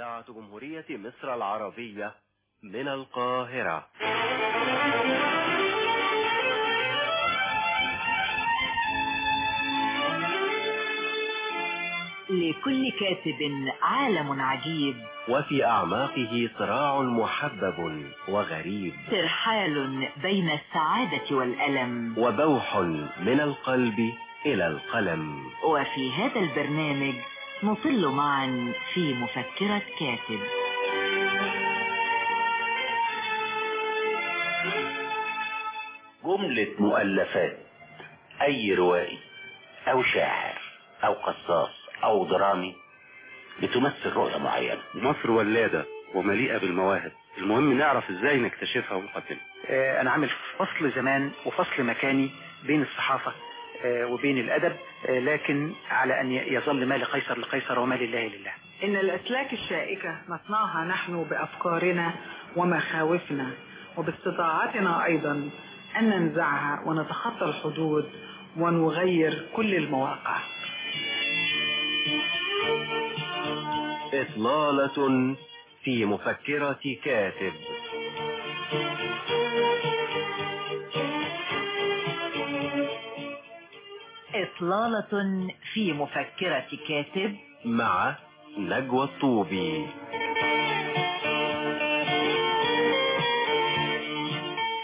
إذاعة جمهورية مصر العربية من القاهرة. لكل كاتب عالم عجيب. وفي أعماقه صراع محبب وغريب. ترحال بين السعادة والألم. وبوح من القلب إلى القلم. وفي هذا البرنامج نطل معا في مفكرة كاتب. جملة مؤلفات. أي روائي أو شاعر أو قصاص أو درامي بتمثل رؤية معينة؟ مصر ولادة ومليئة بالمواهب. المهم نعرف إزاي نكتشفها ونقدمها. آه، أنا عامل فصل زمان وفصل مكاني بين الصحافة وبين الأدب آه، لكن على أن يظل ما لقيصر لقيصر وما لله لله. إن الأسلاك الشائكة نصنعها نحن بأفكارنا ومخاوفنا وباستطاعتنا أيضا أن ننزعها ونتخطى الحدود ونغير كل المواقع. إطلالة في مفكرة كاتب. إطلالة في مفكرة كاتب مع نجوى الطوبي.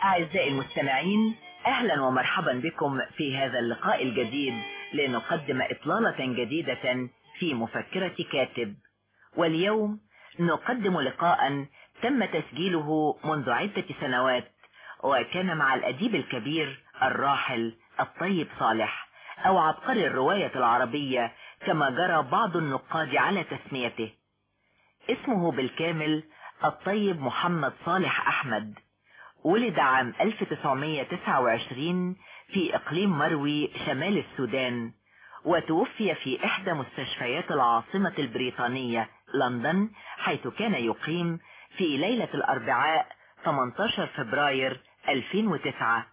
أعزائي المستمعين أهلا ومرحبا بكم في هذا اللقاء الجديد لنقدم إطلالة جديدة في مفكرة كاتب. واليوم نقدم لقاء تم تسجيله منذ عدة سنوات وكان مع الأديب الكبير الراحل الطيب صالح. أو عبقري الرواية العربية كما جرى بعض النقاد على تسميته. اسمه بالكامل الطيب محمد صالح أحمد. ولد عام 1929 في إقليم مروي شمال السودان وتوفي في إحدى مستشفيات العاصمة البريطانية لندن حيث كان يقيم في ليلة الأربعاء 18 فبراير 2009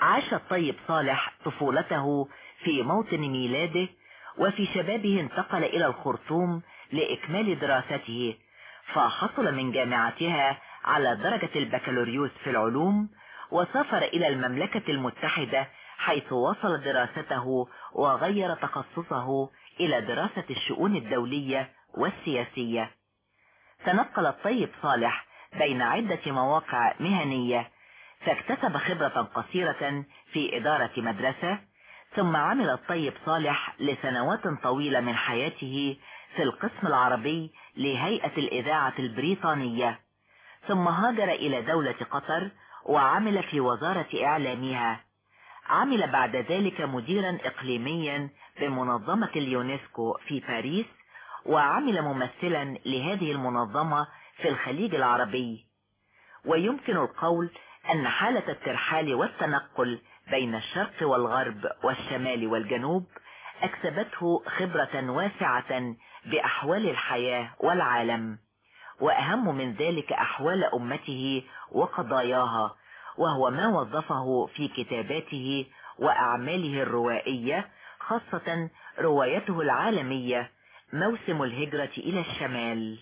عاش الطيب صالح طفولته في موطن ميلاده وفي شبابه انتقل إلى الخرطوم لإكمال دراسته فحصل من جامعتها على درجة البكالوريوس في العلوم وسافر إلى المملكة المتحدة حيث وصل دراسته وغير تخصصه إلى دراسة الشؤون الدولية والسياسية. تنقل الطيب صالح بين عدة مواقع مهنية فاكتسب خبرة قصيرة في إدارة مدرسة ثم عمل الطيب صالح لسنوات طويلة من حياته في القسم العربي لهيئة الإذاعة البريطانية. ثم هاجر إلى دولة قطر وعمل في وزارة إعلامها. عمل بعد ذلك مديرا إقليميا بمنظمة اليونسكو في باريس وعمل ممثلا لهذه المنظمة في الخليج العربي. ويمكن القول أن حالة الترحال والتنقل بين الشرق والغرب والشمال والجنوب أكسبته خبرة واسعة بأحوال الحياة والعالم وأهم من ذلك أحوال أمته وقضاياها وهو ما وظفه في كتاباته وأعماله الروائية خاصة روايته العالمية موسم الهجرة إلى الشمال.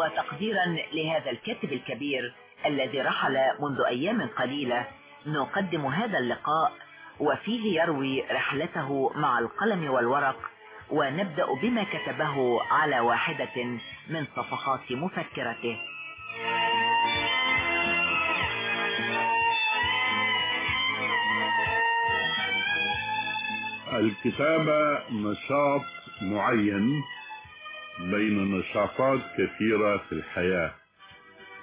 وتقديرا لهذا الكاتب الكبير الذي رحل منذ أيام قليلة نقدم هذا اللقاء وفيه يروي رحلته مع القلم والورق ونبدأ بما كتبه على واحدة من صفحات مفكرته. الكتابة نشاط معين. بين نشاطات كثيرة في الحياة.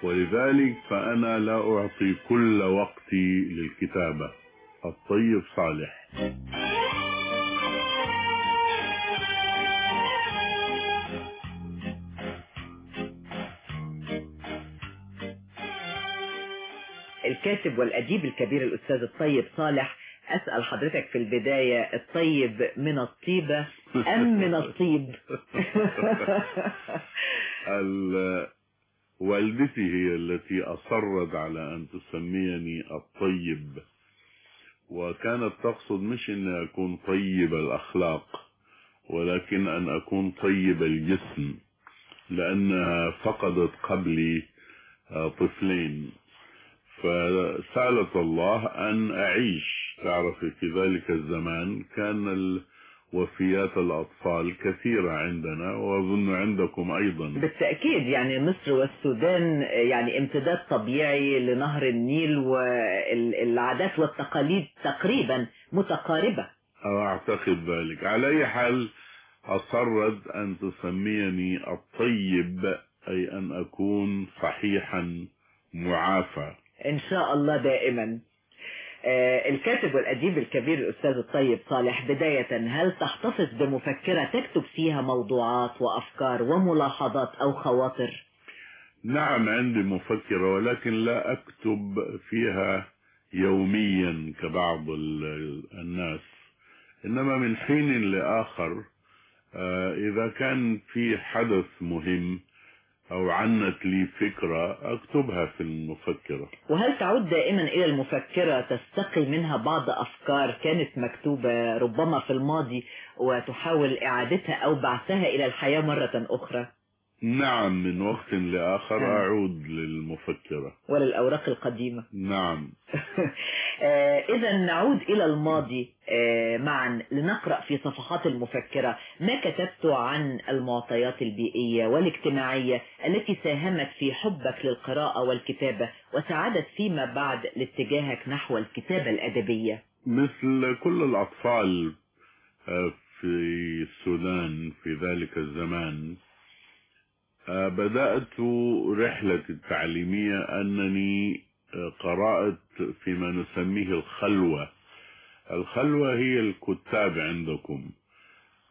ولذلك فأنا لا أعطي كل وقتي للكتابة. الطيب صالح. الكاتب والأديب الكبير الأستاذ الطيب صالح أسأل حضرتك في البداية الطيب من الطيبة أم من الطيب؟ ال- والدتي هي التي أصرت على أن تسميني الطيب. وكانت تقصد مش أن أكون طيب الأخلاق ولكن أن أكون طيب الجسم لأنها فقدت قبلي آه، طفلين. فسألت الله أن أعيش. تعرف في ذلك الزمان كان وفيات الأطفال كثيرة عندنا وأظن عندكم أيضا. بالتأكيد يعني مصر والسودان يعني امتداد طبيعي لنهر النيل والعادات والتقاليد تقريبا متقاربة. أعتقد ذلك. على أي حال أصرت أن تسميني الطيب أي أن أكون صحيحا معافى. إن شاء الله دائما. آه، الكاتب والأديب الكبير الأستاذ الطيب صالح بداية هل تحتفظ بمفكرة تكتب فيها موضوعات وأفكار وملاحظات أو خواطر؟ نعم عندي مفكرة ولكن لا أكتب فيها يوميا كبعض ال- الناس. إنما من حين لآخر آه، إذا كان في حدث مهم أو عنت لي فكرة أكتبها في المفكرة. وهل تعود دائما إلى المفكرة تستقي منها بعض أفكار كانت مكتوبة ربما في الماضي وتحاول إعادتها أو بعثها إلى الحياة مرة أخرى؟ نعم من وقت لآخر نعم. أعود للمفكرة. وللأوراق القديمة. نعم. إذا نعود إلى الماضي. آه، معا لنقرأ في صفحات المفكرة ما كتبت عن المعطيات البيئية والاجتماعية التي ساهمت في حبك للقراءة والكتابة وساعدت فيما بعد لاتجاهك نحو الكتابة الأدبية. مثل كل الأطفال آه، في السودان في ذلك الزمان آه، بدأت رحلتي التعليمية أنني آه، قرأت فيما نسميه الخلوة. الخلوة هي الكتاب عندكم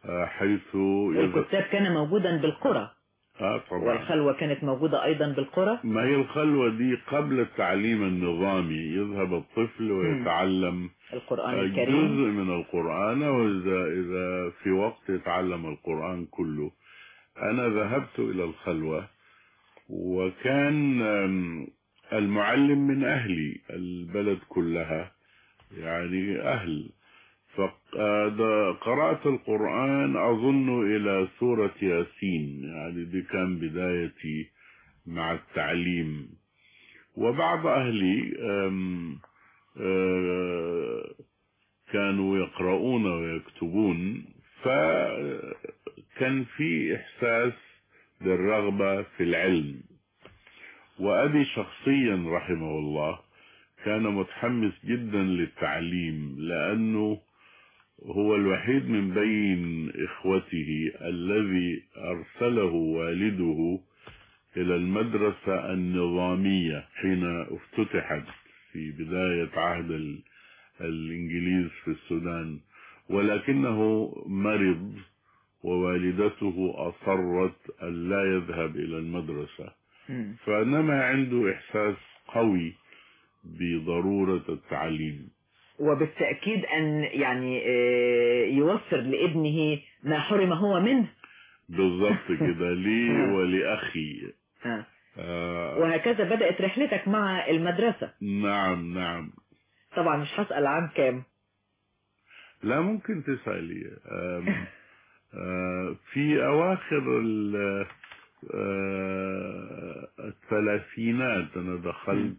آه، حيث الكتاب كان موجودا بالقرى. آه طبعا. والخلوة كانت موجودة أيضا بالقرى؟ ما هي الخلوة دي؟ قبل التعليم النظامي يذهب الطفل ويتعلم القرآن جزء الكريم. من القرآن وإذا إذا في وقت يتعلم القرآن كله. أنا ذهبت إلى الخلوة وكان المعلم من أهلي البلد كلها يعني أهل. فقرأت القرآن أظن إلى سورة ياسين يعني دي كان بدايتي مع التعليم. وبعض أهلي كانوا يقرؤون ويكتبون فكان في إحساس بالرغبة في العلم. وأبي شخصيا رحمه الله كان متحمس جدا للتعليم لأنه هو الوحيد من بين إخوته الذي أرسله والده إلى المدرسة النظامية حين افتتحت في بداية عهد ال- الإنجليز في السودان. ولكنه مرض ووالدته أصرت أن لا يذهب إلى المدرسة. مم. فإنما عنده إحساس قوي بضرورة التعليم. وبالتأكيد أن يعني آه، يوفر لابنه ما حرم هو منه. بالضبط كده. لي ولأخي. آه. آه. وهكذا بدأت رحلتك مع المدرسة. نعم نعم. طبعا مش هسأل عام كام. لا ممكن تسألي. آه، في أواخر آه، الثلاثينات أنا دخلت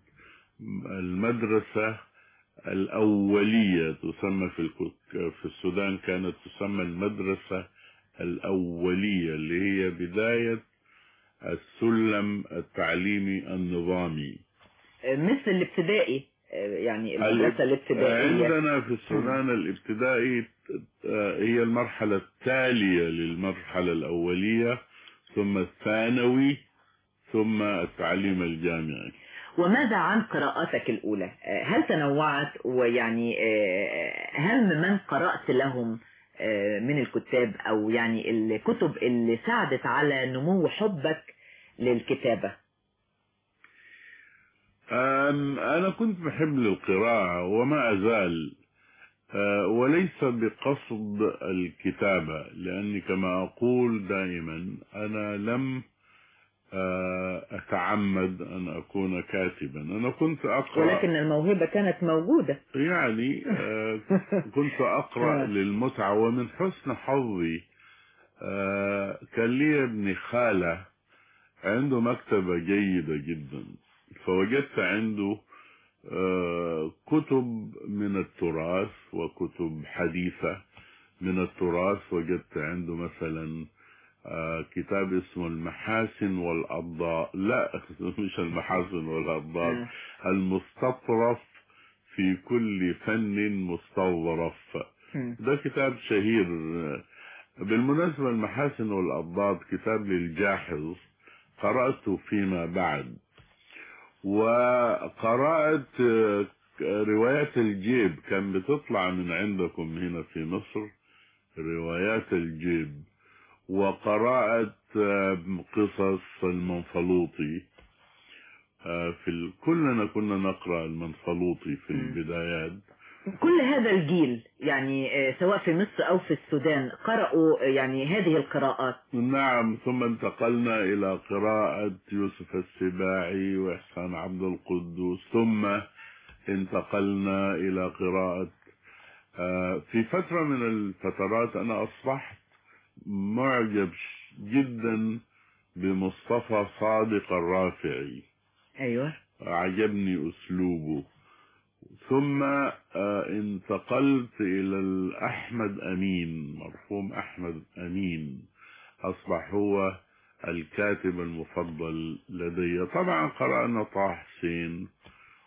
المدرسة الأولية تسمى في في السودان كانت تسمى المدرسة الأولية اللي هي بداية السلم التعليمي النظامي. مثل الابتدائي؟ يعني المدرسة الابتدائية. عندنا في السودان الابتدائي آه، هي المرحلة التالية للمرحلة الأولية ثم الثانوي ثم التعليم الجامعي. وماذا عن قراءاتك الأولى؟ آه، هل تنوعت؟ ويعني آه، هم من قرأت لهم من الكتاب؟ أو يعني الكتب اللي ساعدت على نمو حبك للكتابة. أنا كنت بحب القراءة وما أزال. آه، وليس بقصد الكتابة لأني كما أقول دائما أنا لم آه، أتعمد أن أكون كاتبا. أنا كنت أقرأ. ولكن الموهبة كانت موجودة. يعني آه، كنت أقرأ. للمتعة ومن حسن حظي كان لي ابن خالة عنده مكتبة جيدة جدا. فوجدت عنده آه، كتب من التراث وكتب حديثة من التراث. وجدت عنده مثلا آه، كتاب اسمه المحاسن والأضاء لا مش المحاسن والأضاء آه. المستطرف في كل فن مستظرف. ده كتاب شهير. بالمناسبة المحاسن والأضداد كتاب للجاحظ قرأته فيما بعد. وقرأت آه، روايات الجيب. كان بتطلع من عندكم هنا في مصر روايات الجيب. وقرأت آه، قصص المنفلوطي. آه، في ال... كلنا كنا نقرأ المنفلوطي في. البدايات. كل هذا الجيل يعني آه، سواء في مصر أو في السودان قرأوا آه، يعني هذه القراءات. نعم ثم انتقلنا إلى قراءة يوسف السباعي وإحسان عبد القدوس ثم انتقلنا إلى قراءة آه، في فترة من الفترات أنا أصبحت معجب جدا بمصطفى صادق الرافعي. أيوة. عجبني أسلوبه. ثم آه، انتقلت إلى الأحمد أمين مرحوم أحمد أمين. أصبح هو الكاتب المفضل لدي. طبعا قرأنا طه حسين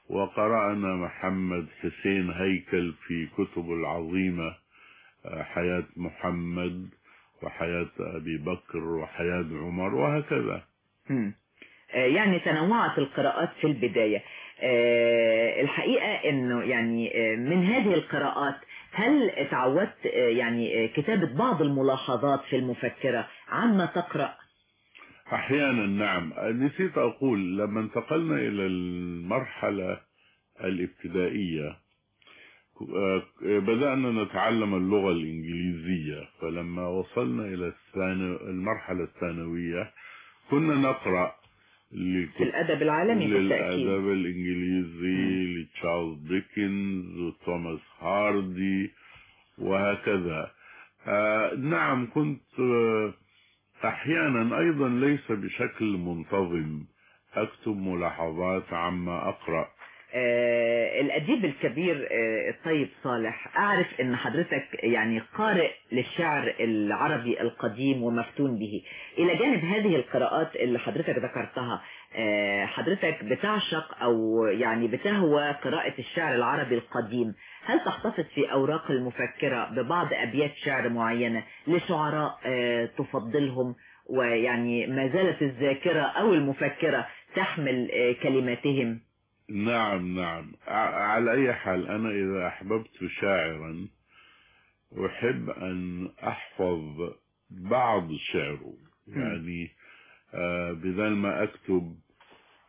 وقرأنا محمد حسين هيكل في كتب العظيمة آه، حياة محمد وحياة أبي بكر وحياة عمر وهكذا. آه، يعني تنوعت القراءات في البداية. الحقيقة إنه يعني آه، من هذه القراءات هل تعودت آه، يعني آه، كتابة بعض الملاحظات في المفكرة؟ عما تقرأ؟ أحيانا نعم. نسيت أقول لما انتقلنا إلى المرحلة الابتدائية آه، بدأنا نتعلم اللغة الإنجليزية. فلما وصلنا إلى. المرحلة الثانوية كنا نقرأ في الأدب العالمي بالتأكيد للأدب الإنجليزي لتشارلز ديكنز وتوماس هاردي وهكذا. آه نعم كنت آه أحيانا أيضا ليس بشكل منتظم. أكتب ملاحظات عما أقرأ. الأديب الكبير آه، الطيب صالح أعرف أن حضرتك يعني قارئ للشعر العربي القديم ومفتون به. إلى جانب هذه القراءات اللي حضرتك ذكرتها آه، حضرتك بتعشق أو يعني بتهوى قراءة الشعر العربي القديم. هل تحتفظ في أوراق المفكرة ببعض أبيات شعر معينة لشعراء آه، تفضلهم؟ ويعني ما زالت الذاكرة أو المفكرة تحمل آه، كلماتهم؟ نعم نعم. على أي حال أنا إذا أحببت شاعرا أحب أن أحفظ بعض شعره. يعني آه بدل ما أكتب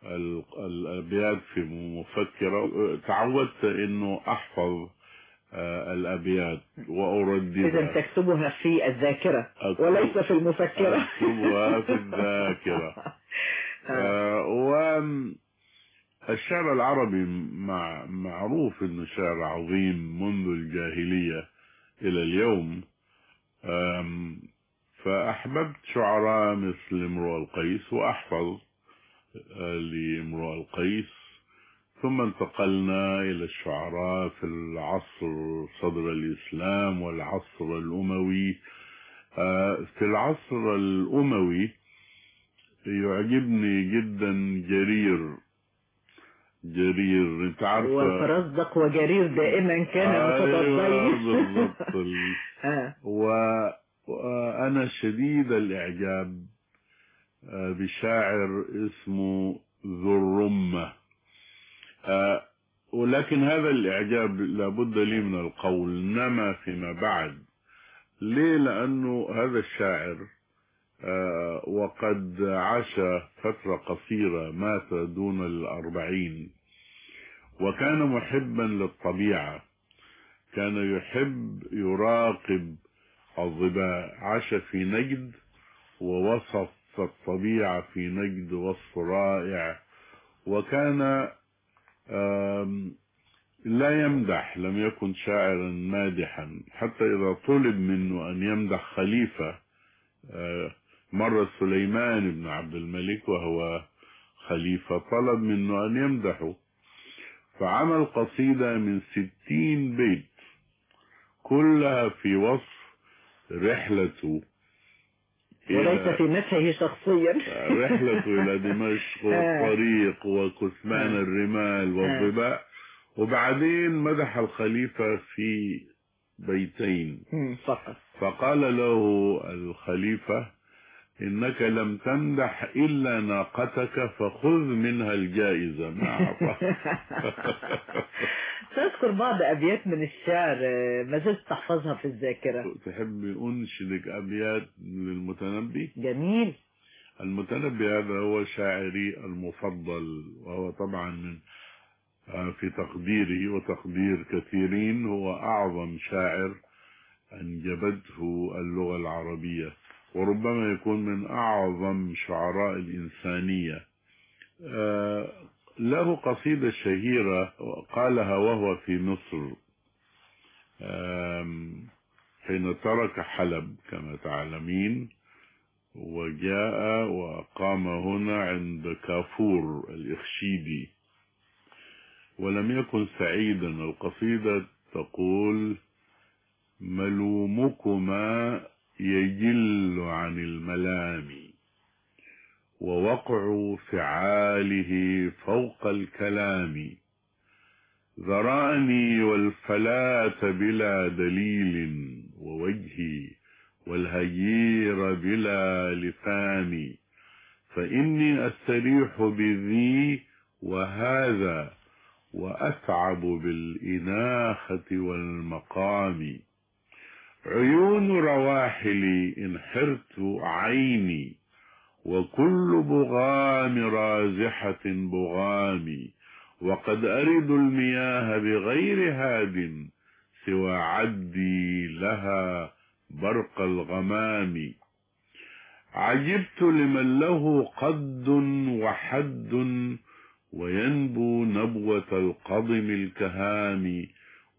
ال- الأبيات في مفكرة آه، تعودت أنه أحفظ آه الأبيات إذا وأرددها تكتبها في الذاكرة وليس في المفكرة. أكتبها في الذاكرة. آه. والشعر العربي مع معروف إنه شعر عظيم منذ الجاهلية إلى اليوم. فأحببت شعراء مثل امرؤ القيس وأحفظ آه، لامرؤ القيس. ثم انتقلنا إلى الشعراء في العصر صدر الإسلام والعصر الأموي. آه، في العصر الأموي يعجبني جدا جرير جرير انت عارفة والفرزدق وجرير دائما كان بالضبط. ال- آه. و- وأنا شديد الإعجاب آه، بشاعر اسمه ذو الرمة. آه، ولكن هذا الإعجاب لابد لي من القول نما فيما بعد. ليه؟ لأنه هذا الشاعر آه، وقد عاش فترة قصيرة مات دون الأربعين. وكان محبا للطبيعة. كان يحب يراقب الظباء. عاش في نجد ووصف الطبيعة في نجد وصف رائع. وكان لا يمدح لم يكن شاعرا مادحا. حتى إذا طلب منه أن يمدح خليفة آه، مرة سليمان بن عبد الملك وهو خليفة طلب منه أن يمدحه. فعمل قصيدة من ستين بيت كلها في وصف رحلته وليس في مدحه شخصيا. رحلته إلى دمشق والطريق وكثمان الرمال والظباء وبعدين مدح الخليفة في بيتين. فقط فقال له الخليفة إنك لم تمدح إلا ناقتك فخذ منها الجائزة. ما تذكر بعض أبيات من الشعر آه، ما زلت تحفظها في الذاكرة. تحب أنشدك أبيات للمتنبي؟ جميل. المتنبي هذا هو شاعري المفضل وهو طبعا من آه، في تقديري وتقدير كثيرين هو أعظم شاعر أنجبته اللغة العربية. وربما يكون من أعظم شعراء الإنسانية. آه، له قصيدة شهيرة قالها وهو في مصر. حين ترك حلب كما تعلمين وجاء وقام هنا عند كافور الإخشيدي. ولم يكن سعيدا القصيدة تقول ملومكما يجل عن الملام ووقع فعاله فوق الكلام. ذراني والفلاة بلا دليل ووجهي والهجير بلا لسان. فإني أستريح بذي وهذا وأتعب بالإناخة والمقام. عيون رواحلي إن حرت عيني وكل بغام رازحة بغامي وقد أرد المياه بغير هاد سوى عدي لها برق الغمام. عجبت لمن له قد وحد وينبو نبوة القضم الكهام.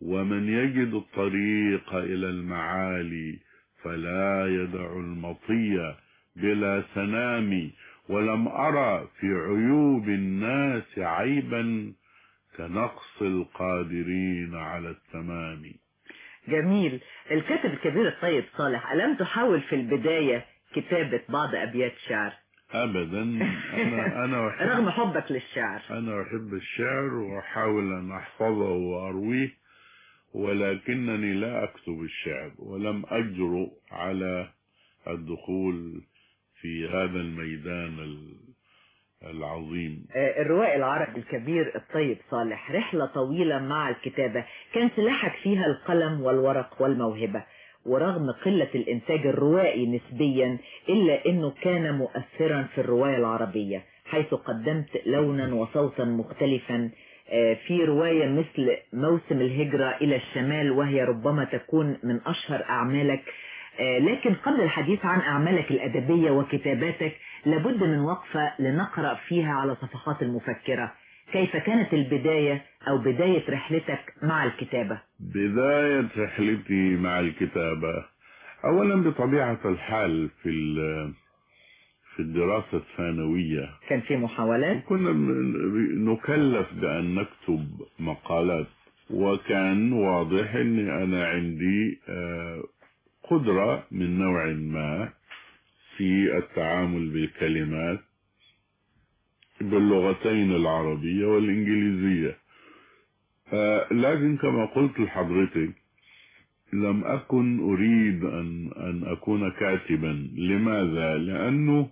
ومن يجد الطريق إلى المعالي فلا يدع المطية بلا سنام ولم أرى في عيوب الناس عيبا كنقص القادرين على التمام. جميل. الكاتب الكبير الطيب صالح ألم تحاول في البداية كتابة بعض أبيات شعر؟ أبدا. أنا أنا أحب رغم حبك للشعر. أنا أحب الشعر وأحاول أن أحفظه وأرويه. ولكنني لا أكتب الشعر ولم أجرؤ على الدخول في هذا الميدان ال- العظيم. آه، الروائي العربي الكبير الطيب صالح رحلة طويلة مع الكتابة كان سلاحك فيها القلم والورق والموهبة ورغم قلة الإنتاج الروائي نسبيا إلا أنه كان مؤثرا في الرواية العربية حيث قدمت لونا وصوتا مختلفا في رواية مثل موسم الهجرة إلى الشمال وهي ربما تكون من أشهر أعمالك. آه، لكن قبل الحديث عن أعمالك الأدبية وكتاباتك لابد من وقفة لنقرأ فيها على صفحات المفكرة. كيف كانت البداية أو بداية رحلتك مع الكتابة؟ بداية رحلتي مع الكتابة. أولا بطبيعة الحال في في الدراسة الثانوية. كان في محاولات؟ كنا نكلف بأن نكتب مقالات. وكان واضح أن أنا عندي آه، قدرة من نوع ما في التعامل بالكلمات باللغتين العربية والإنجليزية. آه، لكن كما قلت لحضرتك لم أكن أريد أن أن أكون كاتبا. لماذا؟ لأنه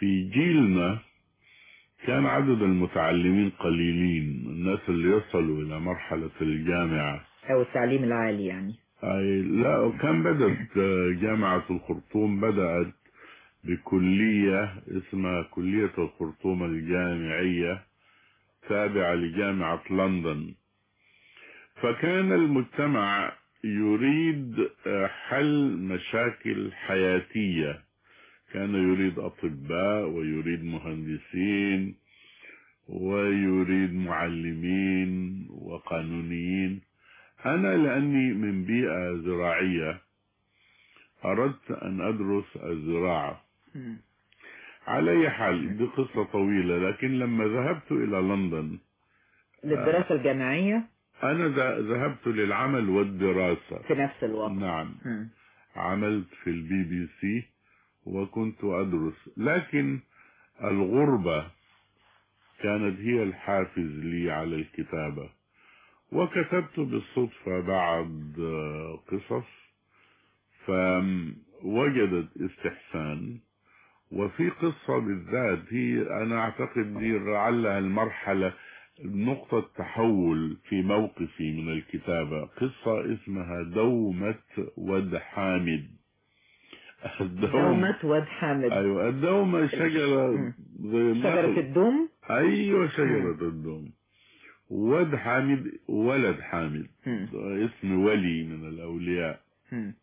في جيلنا كان عدد المتعلمين قليلين الناس اللي يصلوا إلى مرحلة الجامعة. أو التعليم العالي يعني. أي لا كان بدأت آه، جامعة الخرطوم بدأت بكلية اسمها كلية الخرطوم الجامعية تابعة لجامعة لندن. فكان المجتمع يريد آه، حل مشاكل حياتية. كان يريد أطباء ويريد مهندسين ويريد معلمين وقانونيين. أنا لأني من بيئة زراعية أردت أن أدرس الزراعة. على أي حال دي قصة طويلة لكن لما ذهبت إلى لندن للدراسة الجامعية؟ أنا ذهبت للعمل والدراسة. في نفس الوقت. نعم. مم. عملت في البي بي سي. وكنت أدرس. لكن الغربة كانت هي الحافز لي على الكتابة. وكتبت بالصدفة بعض قصص فوجدت استحسان. وفي قصة بالذات هي أنا أعتقد دي لعلها المرحلة نقطة تحول في موقفي من الكتابة. قصة اسمها دومة ود حامد. الدوم. دومة واد حامد. أيوة الدومة شجرة. زي شجرة النخل. الدوم؟ أيوة شجرة الدوم. ود حامد ولد حامد. مم. اسم ولي من الأولياء. مم.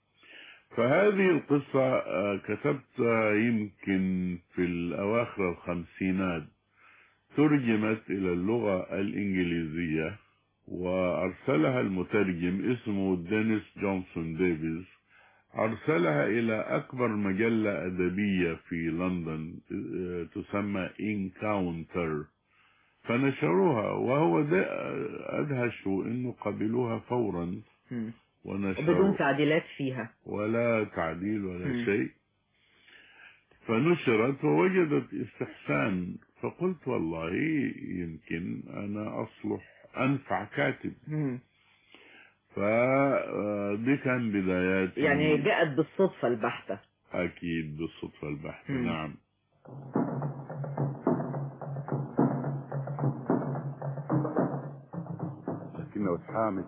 فهذه القصة آه، كتبتها يمكن في الأواخر الخمسينات. ترجمت إلى اللغة الإنجليزية وأرسلها المترجم اسمه دينيس جونسون ديفيز. أرسلها إلى أكبر مجلة أدبية في لندن آه، تسمى إنكاونتر فنشروها وهو ده أدهشوا إنه قبلوها فورا مم. ونشروا بدون تعديلات فيها ولا تعديل ولا مم. شيء فنشرت ووجدت استحسان فقلت والله يمكن أنا أصلح أنفع كاتب مم. فدي كان بدايات يعني جاءت بالصدفة البحتة. أكيد بالصدفة البحتة مم. نعم. لكن واد حامد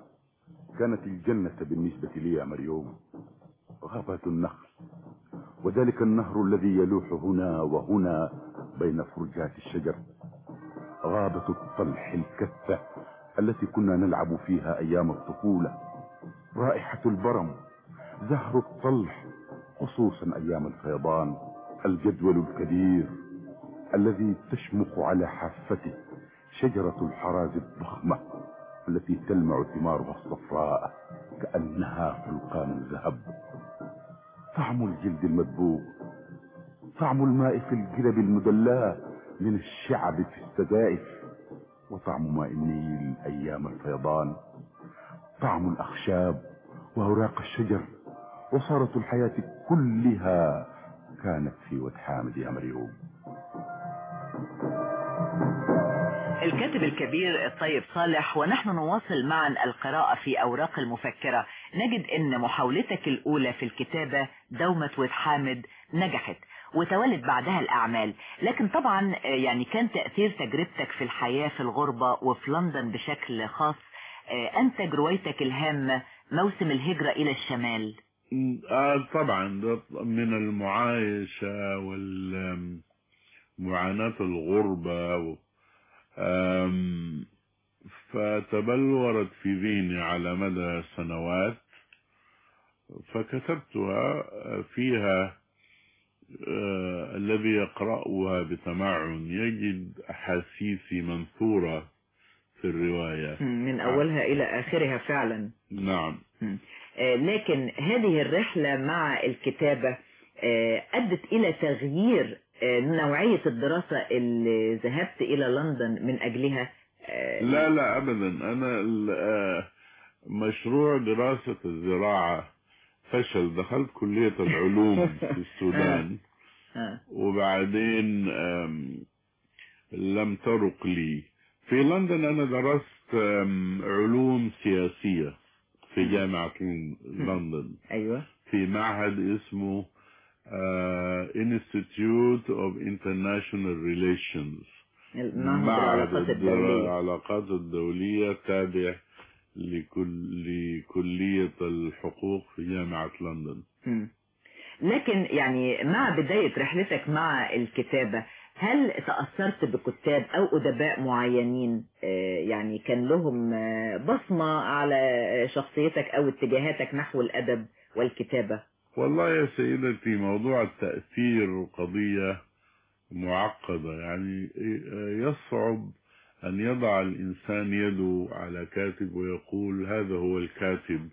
كانت الجنة بالنسبة لي يا مريوم غابة النخل وذلك النهر الذي يلوح هنا وهنا بين فرجات الشجر. غابة الطلح الكثة التي كنا نلعب فيها أيام الطفولة. رائحة البرم زهر الطلح خصوصا أيام الفيضان الجدول الكبير الذي تشمخ على حافته شجرة الحراز الضخمة التي تلمع ثمارها الصفراء كأنها فلقان الذهب طعم الجلد المدبوغ طعم الماء في الجلب المدلاة من الشعب في السدائف. وطعم ماء النيل أيام الفيضان. طعم الأخشاب وأوراق الشجر وصارت الحياة كلها كانت في واد حامد يا مريوم الكاتب الكبير الطيب صالح ونحن نواصل معا القراءة في أوراق المفكرة. نجد أن محاولتك الأولى في الكتابة دومة واد حامد نجحت. وتولد بعدها الأعمال. لكن طبعا آه، يعني كان تأثير تجربتك في الحياة في الغربة وفي لندن بشكل خاص آه، أنتج روايتك الهامة موسم الهجرة إلى الشمال؟ آه طبعا. من المعايشة والمعاناة الغربة فتبلورت في ذهني على مدى سنوات فكتبتها فيها آه، الذي يقرأها بتمعن. يجد أحاسيسي منثورة في الرواية. من أولها إلى آخرها فعلا. نعم. آه، لكن هذه الرحلة مع الكتابة آه، أدت إلى تغيير آه، نوعية الدراسة اللي ذهبت إلى لندن من أجلها. آه، لا لا أبدا. أنا آه، مشروع دراسة الزراعة فشل دخلت كلية العلوم في السودان. آه. وبعدين لم ترق لي. في لندن أنا درست علوم سياسية في جامعة لندن. أيوة. في معهد اسمه آه، Institute of International Relations. معهد العلاقات الدولية تابع لكل لكلية الحقوق في جامعة لندن. لكن يعني مع بداية رحلتك مع الكتابة هل تأثرت بكتاب أو أدباء معينين؟ آه، يعني كان لهم آه، بصمة على شخصيتك أو اتجاهاتك نحو الأدب والكتابة؟ والله يا سيدتي موضوع التأثير قضية معقدة. يعني يصعب أن يضع الإنسان يده على كاتب ويقول هذا هو الكاتب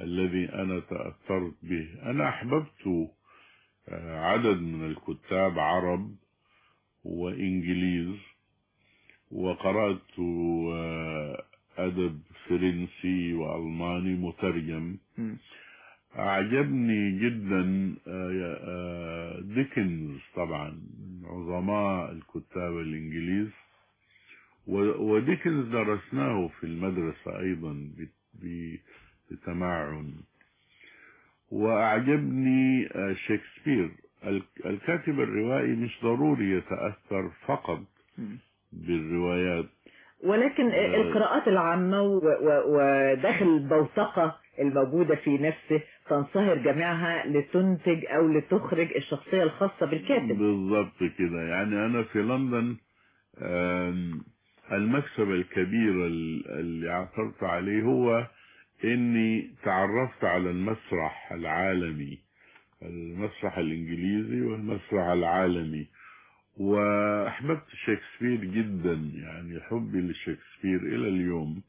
الذي أنا تأثرت به. أنا أحببت آه، عدد من الكتاب عرب وإنجليز وقرأت آه، أدب فرنسي وألماني مترجم. أعجبني جدا آه، ديكنز طبعا عظماء الكتاب الإنجليز. وديكنز درسناه في المدرسة أيضا بتمعن وأعجبني آه، شكسبير الك- الكاتب الروائي مش ضروري يتأثر فقط. بالروايات ولكن آه. القراءات العامة وداخل البوتقة الموجودة في نفسه تنصهر جميعها لتنتج أو لتخرج الشخصية الخاصة بالكاتب بالضبط كده يعني أنا في لندن المكسب الكبير ال- اللي عثرت عليه هو إني تعرفت على المسرح العالمي المسرح الإنجليزي والمسرح العالمي. وأحببت شكسبير جدا يعني حبي لشكسبير إلى اليوم.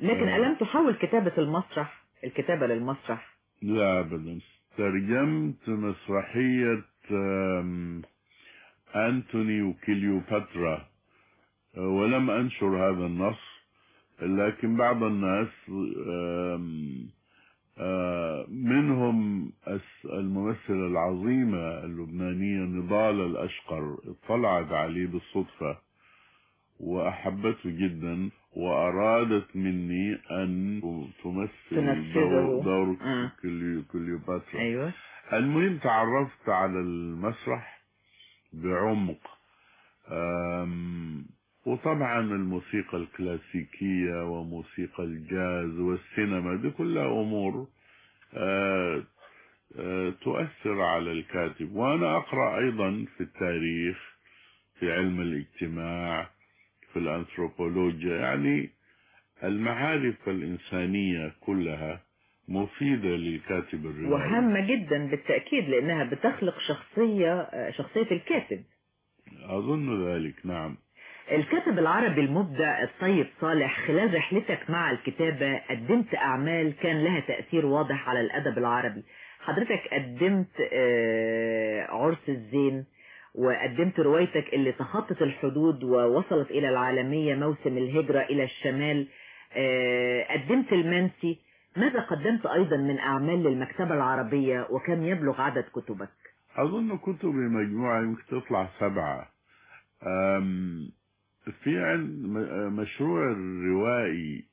لكن آه. ألم تحاول كتابة المسرح الكتابة للمسرح؟ لا أبدا. ترجمت مسرحية آم، أنتوني وكليوباترا. ولم أنشر هذا النص لكن بعض الناس منهم الممثلة العظيمة اللبنانية نضال الأشقر اطلعت عليه بالصدفة وأحبته جدا وأرادت مني أن تمثل. دور, دور آه. كليو- كليوباترا أيوة المهم تعرفت على المسرح بعمق وطبعا الموسيقى الكلاسيكية وموسيقى الجاز والسينما دي كلها أمور آه، آه، تؤثر على الكاتب. وأنا أقرأ أيضا في التاريخ في علم الاجتماع في الأنثروبولوجيا. يعني المعارف الإنسانية كلها مفيدة للكاتب الروائي وهامة جدا بالتأكيد لأنها بتخلق شخصية شخصية الكاتب. أظن ذلك نعم. الكاتب العربي المبدع الطيب صالح خلال رحلتك مع الكتابة قدمت أعمال كان لها تأثير واضح على الأدب العربي. حضرتك قدمت آه، عرس الزين وقدمت روايتك اللي تخطت الحدود ووصلت إلى العالمية موسم الهجرة إلى الشمال. آه، قدمت المنسي. ماذا قدمت أيضا من أعمال للمكتبة العربية وكم يبلغ عدد كتبك؟ أظن كتبي مجموعة يمكن تطلع سبعة. في عن- م- مشروع الروائي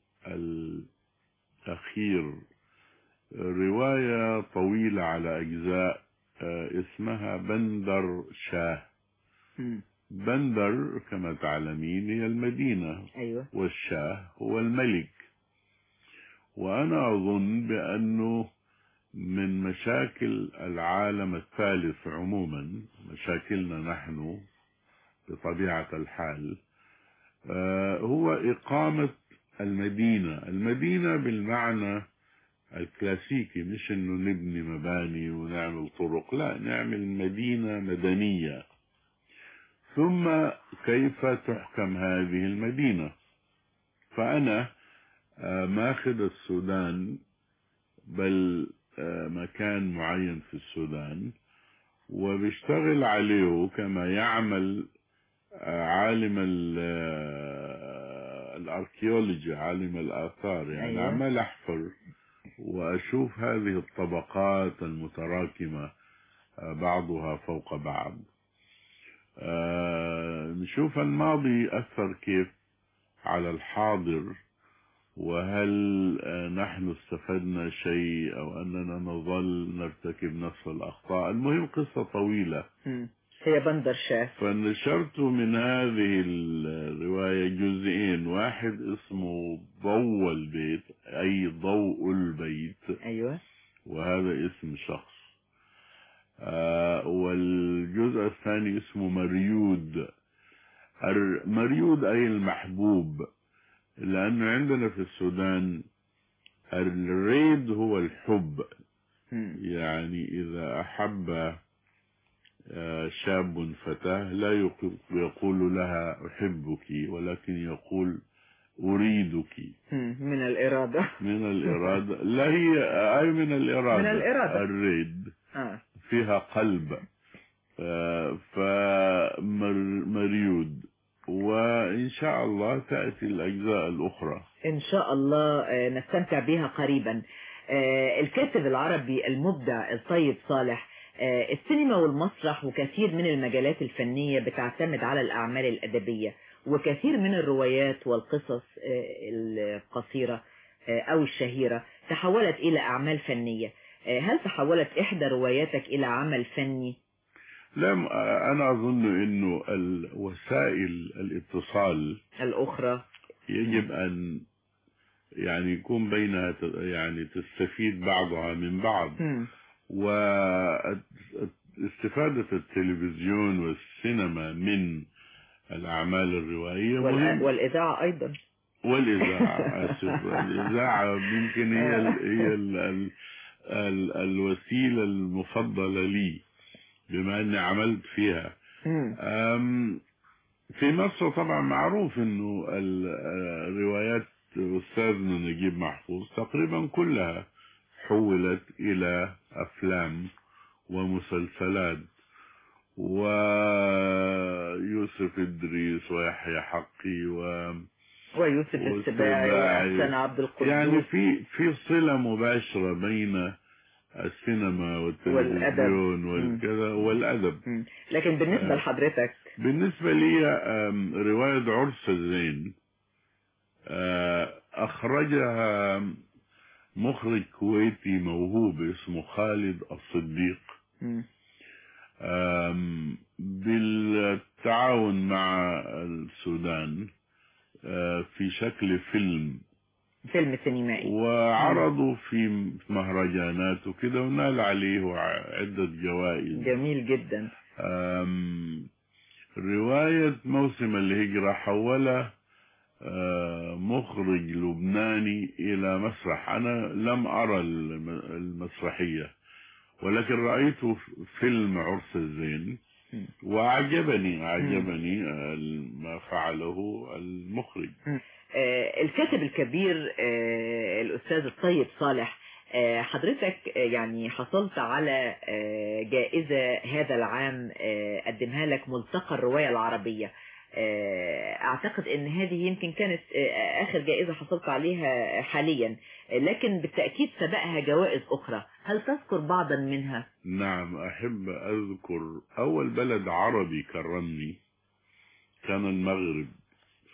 الأخير. رواية طويلة على أجزاء آه، اسمها بندر شاه. بندر كما تعلمين هي المدينة. أيوة. والشاه هو الملك. وأنا أظن بأنه من مشاكل العالم الثالث عموما مشاكلنا نحن بطبيعة الحال هو إقامة المدينة. المدينة بالمعنى الكلاسيكي مش إنه نبني مباني ونعمل طرق لا نعمل مدينة مدنية. ثم كيف تحكم هذه المدينة؟ فأنا آه، ماخذ السودان بل آه، مكان معين في السودان وبيشتغل عليه كما يعمل آه، عالم ال- آه، الأركيولوجي عالم الآثار يعني أيوة. عمال أحفر وأشوف هذه الطبقات المتراكمة آه، بعضها فوق بعض آه، نشوف الماضي أثر كيف على الحاضر وهل آه، نحن استفدنا شيء أو أننا نظل نرتكب نفس الأخطاء المهم قصة طويلة مم. هي بندر شاه فنشرت من هذه الرواية جزئين واحد اسمه ضوء البيت أي ضوء البيت. أيوة. وهذا اسم شخص. آه، والجزء الثاني اسمه مريود. مريود أي المحبوب لأنه عندنا في السودان الريد هو الحب. يعني إذا أحب شاب فتاة لا يق- يقول لها أحبك ولكن يقول أريدك. من الإرادة. من الإرادة. لا هي أي من الإرادة من الإرادة. الريد آه. فيها قلب. آه، فمريود. وإن شاء الله تأتي الأجزاء الأخرى. إن شاء الله آه، نستمتع بها قريبا. آه، الكاتب العربي المبدع الطيب صالح آه، السينما والمسرح وكثير من المجالات الفنية بتعتمد على الأعمال الأدبية وكثير من الروايات والقصص آه، القصيرة آه، أو الشهيرة تحولت إلى أعمال فنية آه، هل تحولت إحدى رواياتك إلى عمل فني؟ لا أنا أظن أنه ال- وسائل الاتصال الأخرى يجب أن يعني يكون بينها يعني تستفيد بعضها من بعض مم. واستفادة التلفزيون والسينما من الأعمال الروائية والأ- والإذاعة أيضا. والإذاعة آسف. الإذاعة يمكن هي ال هي ال ال ال الوسيلة المفضلة لي بما أني عملت فيها. أم، في مصر طبعا معروف إنه ال- روايات أستاذنا نجيب محفوظ تقريبا كلها حولت إلى أفلام ومسلسلات ويوسف إدريس ويحيى حقي و ويوسف السباعي. وأحسن عبد القدوس يعني في في صلة مباشرة بين السينما والتلفزيون والكذا والأدب مم. لكن بالنسبة آه. لحضرتك بالنسبة لي رواية عرس الزين آه، أخرجها مخرج كويتي موهوب اسمه خالد الصديق. بالتعاون مع السودان في شكل فيلم. فيلم سينمائي. وعرضوا في مهرجانات وكده ونال عليه عدة جوائز. جميل جدا. رواية موسم الهجرة حولها مخرج لبناني إلى مسرح. أنا لم أرى الم- المسرحية ولكن رأيت فيلم عرس الزين مم. وأعجبني أعجبني آه، ما فعله المخرج. آه، الكاتب الكبير آه، الأستاذ الطيب صالح حضرتك يعني حصلت على جائزة هذا العام قدمها لك ملتقى الرواية العربية. آه، أعتقد أن هذه يمكن كانت آه، آخر جائزة حصلت عليها حاليا. لكن بالتأكيد سبقها جوائز أخرى. هل تذكر بعضا منها؟ نعم أحب أذكر أول بلد عربي كرمني كان المغرب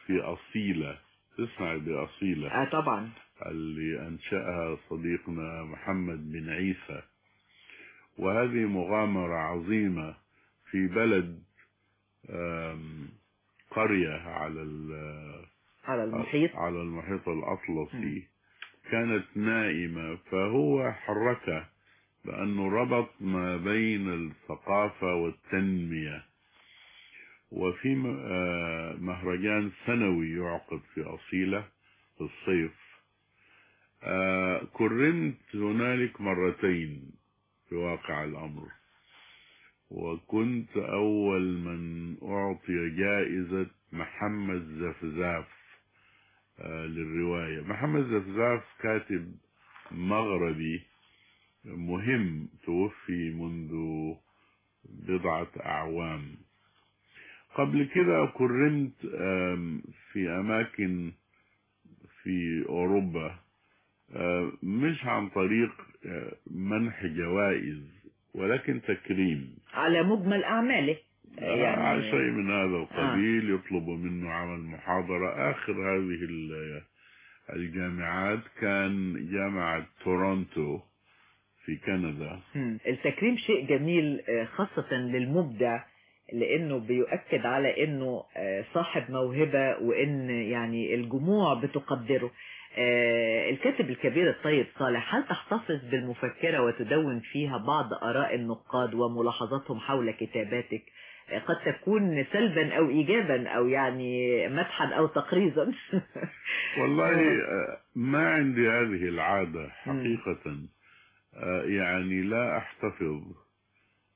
في أصيلة تسمع بأصيلة. آه طبعا. اللي أنشأها صديقنا محمد بن عيسى. وهذه مغامرة عظيمة في بلد قرية على على المحيط؟ على المحيط الأطلسي. كانت نائمة فهو حركها لأنه ربط ما بين الثقافة والتنمية. وفي آه، مهرجان سنوي يعقد في أصيلة في الصيف. آه، كرمت هنالك مرتين في واقع الأمر. وكنت أول من أعطي جائزة محمد زفزاف آه، للرواية. محمد زفزاف كاتب مغربي مهم توفي منذ بضعة أعوام. قبل كده كرمت في أماكن في أوروبا آه، مش عن طريق آه، منح جوائز ولكن تكريم. على مجمل أعماله. آه، يعني يعني شيء من هذا القبيل يطلب منه عمل محاضرة. آخر هذه ال- الجامعات كان جامعة تورونتو في كندا. التكريم شيء جميل آه، خاصة للمبدع لأنه بيؤكد على إنه آه، صاحب موهبة وإن يعني الجموع بتقدره. آه، الكاتب الكبير الطيب صالح هل تحتفظ بالمفكرة وتدون فيها بعض آراء النقاد وملاحظاتهم حول كتاباتك؟ آه، قد تكون سلبا أو إيجابا أو يعني مدحا أو تقريزا؟ والله آه، ما عندي هذه العادة حقيقة. آه، يعني لا أحتفظ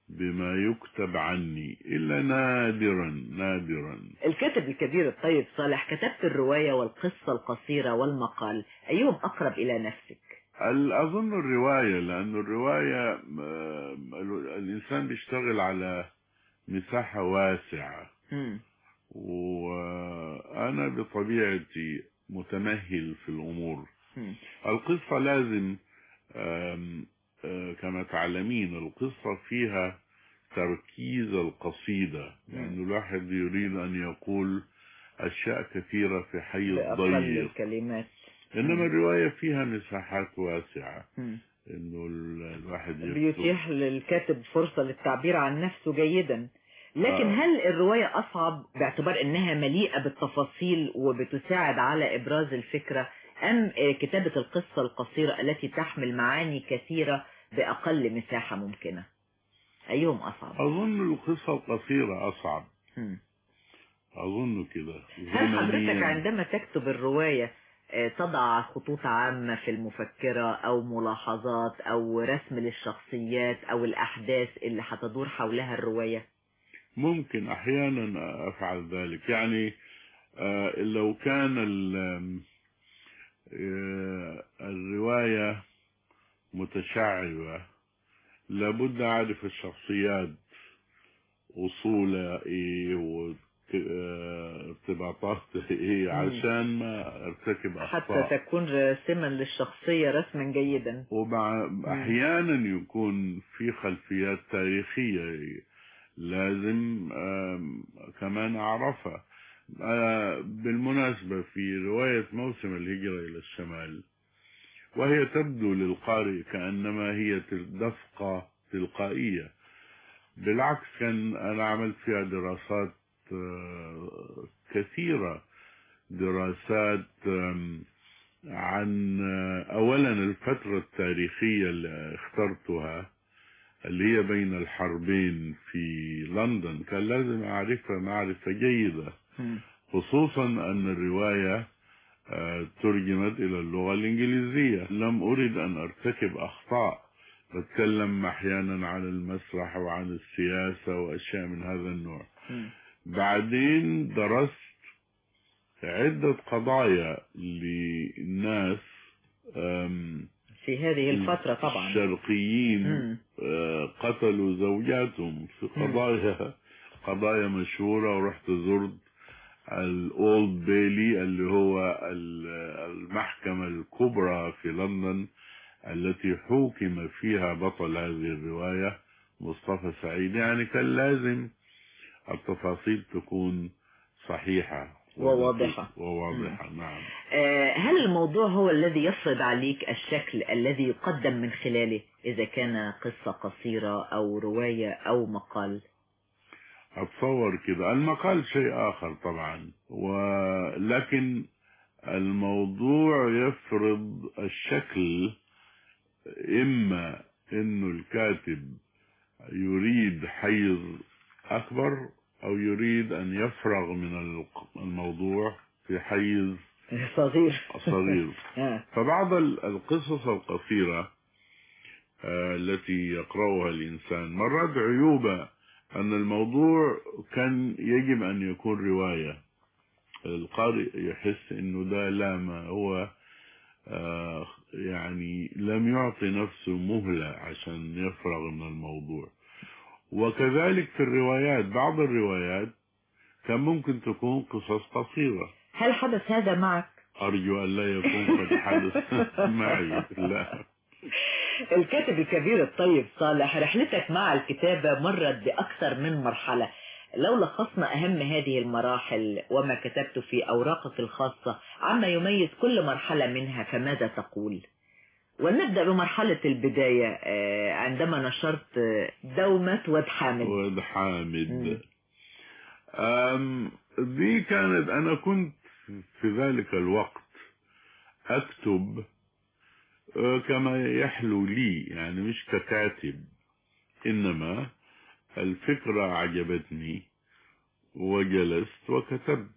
بما يكتب عني. إلا نادرا نادرا. الكاتب الكبير الطيب صالح كتبت الرواية والقصة القصيرة والمقال. أيهم أقرب إلى نفسك؟ أظن الرواية؟ لأن الرواية آه، الإنسان بيشتغل على مساحة واسعة. مم. وأنا بطبيعتي متمهل في الأمور. مم. القصة لازم كما تعلمين القصة فيها تركيز القصيدة يعني الواحد يريد أن يقول أشياء كثيرة في حيز بأقل ضيق الكلمات. إنما الرواية فيها مساحات واسعة. إنه ال- الواحد بيتيح للكاتب فرصة للتعبير عن نفسه جيدا. لكن آه. هل الرواية أصعب باعتبار أنها مليئة بالتفاصيل وبتساعد على إبراز الفكرة أم آه، كتابة القصة القصيرة التي تحمل معاني كثيرة بأقل مساحة ممكنة. أيهم أصعب؟ أظن القصة القصيرة أصعب. أظن كده. هل حضرتك. عندما تكتب الرواية آه، تضع خطوط عامة في المفكرة أو ملاحظات أو رسم للشخصيات أو الأحداث اللي هتدور حولها الرواية؟ ممكن. أحيانا أفعل ذلك. يعني آه، لو كان آه، الرواية متشعبة. لابد اعرف الشخصيات اصولها إيه وارتباطاتها إيه عشان ما ارتكب حتى أخطاء. تكون راسما للشخصية رسما جيدا. ومع أحيانا يكون في خلفيات تاريخية لازم كمان أعرفها. آه، بالمناسبة في رواية موسم الهجرة إلى الشمال وهي تبدو للقارئ كأنما هي دفقة تلقائية. بالعكس كان أنا عملت فيها دراسات آه، كثيرة. دراسات عن آه، اولا الفترة التاريخية اللي اخترتها اللي هي بين الحربين في لندن. كان لازم أعرفها معرفة جيدة. خصوصا أن الرواية ترجمت إلى اللغة الإنجليزية. لم اريد أن أرتكب أخطاء. بتكلم أحيانا عن المسرح وعن السياسة وأشياء من هذا النوع. بعدين درست عدة قضايا لناس في هذه الفترة طبعا. شرقيين مم. آه، قتلوا زوجاتهم. في قضايا قضايا مشهورة ورحت زرت الأولد بيلي اللي هو ال- المحكمة الكبرى في لندن التي حوكم فيها بطل هذه الرواية مصطفى سعيد. يعني كان لازم التفاصيل تكون صحيحة وواضحة. وواضحة نعم. آه، هل الموضوع هو الذي يفرض عليك الشكل الذي يقدم من خلاله؟ إذا كان قصة قصيرة أو رواية أو مقال. أتصور كده المقال شيء آخر طبعا ولكن الموضوع يفرض الشكل إما إنه الكاتب يريد حيز أكبر أو يريد أن يفرغ من الموضوع في حيز صغير. صغير. آه. فبعض ال- القصص القصيرة آه، التي يقرأها الإنسان مرات عيوبة أن الموضوع كان يجب أن يكون رواية. القارئ يحس أنه ده لا ما هو آه، يعني لم يعطي نفسه مهلة عشان يفرغ من الموضوع. وكذلك في الروايات بعض الروايات كان ممكن تكون قصص قصيرة. هل حدث هذا معك؟ أرجو أن لا يكون قد حدث معي لا. الكاتب الكبير الطيب صالح رحلتك مع الكتابة مرت بأكثر من مرحلة. لو لخصنا أهم هذه المراحل وما كتبت في أوراقك الخاصة عما يميز كل مرحلة منها فماذا تقول؟ ونبدأ بمرحلة البداية آه، عندما نشرت آه، دومة واد حامد. واد حامد. دي كانت أنا كنت في ذلك الوقت أكتب كما يحلو لي يعني مش ككاتب. إنما الفكرة عجبتني وجلست وكتبت.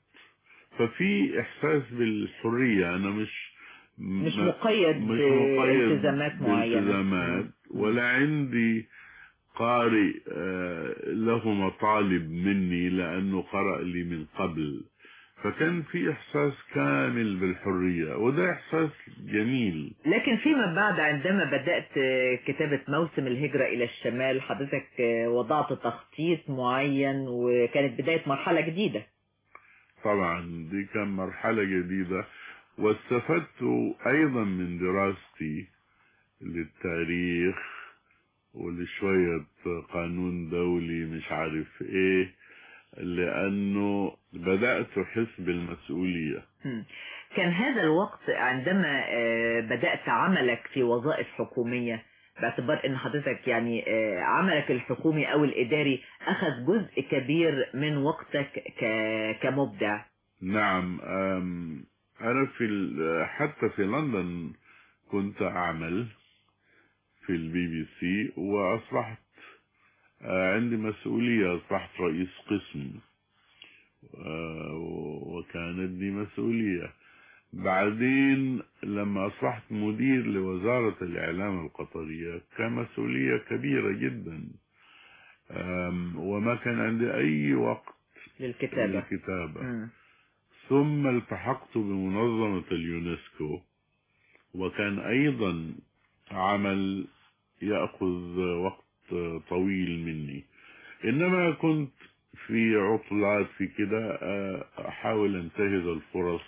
ففي إحساس بالحرية أنا مش مش مقيد مش مقيد بالتزامات معينة. بالتزامات ولا عندي قارئ آه، له مطالب مني لأنه قرأ لي من قبل. فكان في إحساس كامل بالحرية وده إحساس جميل. لكن فيما بعد عندما بدأت كتابة موسم الهجرة إلى الشمال حضرتك وضعت تخطيط معين وكانت بداية مرحلة جديدة. طبعا دي كان مرحلة جديدة واستفدت أيضا من دراستي للتاريخ ولشوية قانون دولي مش عارف إيه. لأنه بدأت أحس بالمسؤولية. كان هذا الوقت عندما آه، بدأت عملك في وظائف حكومية باعتبار إن حضرتك يعني آه، عملك الحكومي أو الإداري أخذ جزء كبير من وقتك كمبدع نعم أنا في حتى في لندن كنت أعمل في البي بي سي وأصبحت آه، عندي مسؤولية أصبحت رئيس قسم. آه، وكانت دي مسؤولية. بعدين لما أصبحت مدير لوزارة الإعلام القطرية كان مسؤولية كبيرة جدا. وما كان عندي أي وقت للكتابة. للكتابة. ثم التحقت بمنظمة اليونسكو وكان أيضا عمل يأخذ وقت طويل مني. إنما كنت في عطلات في كده آه، أحاول أنتهز الفرص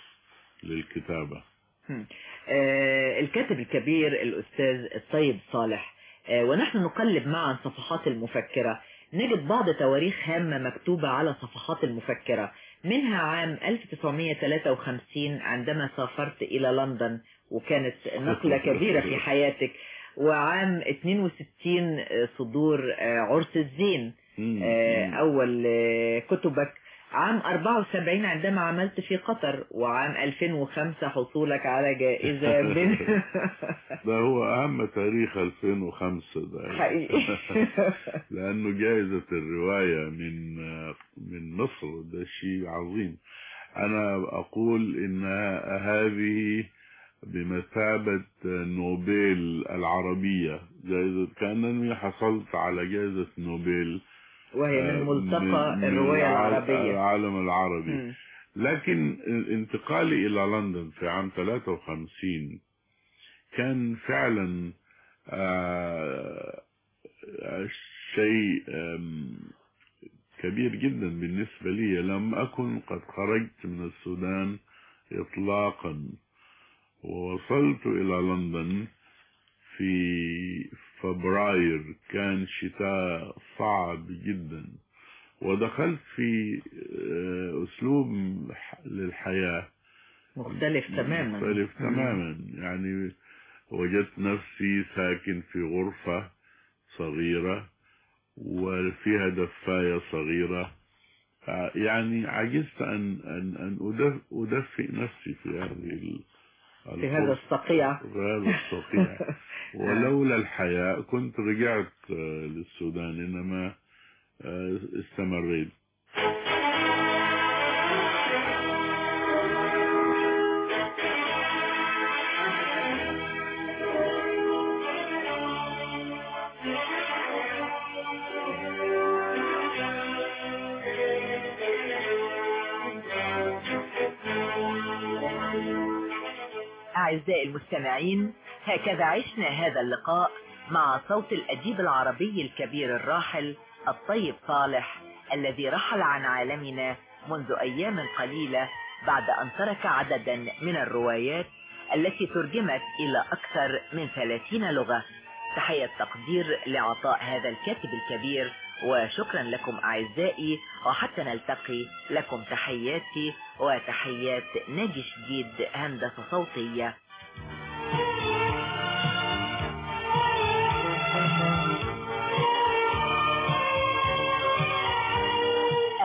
للكتابة. آه، الكاتب الكبير الأستاذ الطيب صالح آه، ونحن نقلب معا صفحات المفكرة. نجد بعض تواريخ هامة مكتوبة على صفحات المفكرة. منها عام 1953 عندما سافرت إلى لندن وكانت نقلة كبيرة في حياتك. وعام 62 صدور آه، عرس الزين. آه، أول آه، كتبك. عام 74 عندما عملت في قطر وعام 2005 حصولك على جائزة من ده هو أهم تاريخ 2005 ده حقيقي. لأنه جائزة الرواية من من مصر ده شيء عظيم. أنا أقول إن هذه بمثابة نوبل العربية. جائزة كأنني حصلت على جائزة نوبل وهي من ملتقى الرواية العربية. العالم العربي. مم. لكن انتقالي إلى لندن في عام 53 كان فعلا آه، آه، شيء كبير جدا بالنسبة لي. لم أكن قد خرجت من السودان إطلاقا. ووصلت إلى لندن في فبراير كان شتاء صعب جدا. ودخلت في آه، أسلوب للحياة. مختلف تماما. مختلف. تماما. يعني وجدت نفسي ساكن في غرفة صغيرة وفيها دفاية صغيرة. آه، يعني عجزت أن أن أن أدف- أدفئ نفسي في هذه في هذا. الصقيع. في هذا الصقيع. ولولا الحياة كنت رجعت آه، للسودان إنما آه، استمريت. أعزائي المستمعين هكذا عشنا هذا اللقاء مع صوت الأديب العربي الكبير الراحل الطيب صالح الذي رحل عن عالمنا منذ أيام قليلة بعد أن ترك عددا من الروايات التي ترجمت إلى أكثر من 30 لغة. تحية تقدير لعطاء هذا الكاتب الكبير وشكرا لكم أعزائي وحتى نلتقي لكم. تحياتي وتحيات ناجي شديد هندسة صوتية.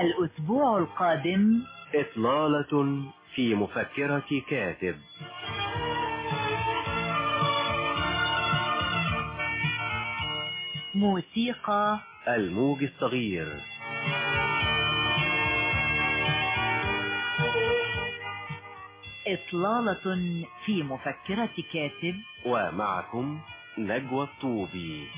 الأسبوع القادم إطلالة في مفكرة كاتب. موسيقى الموج الصغير. إطلالة في مفكرة كاتب. ومعكم نجوى الطوبي.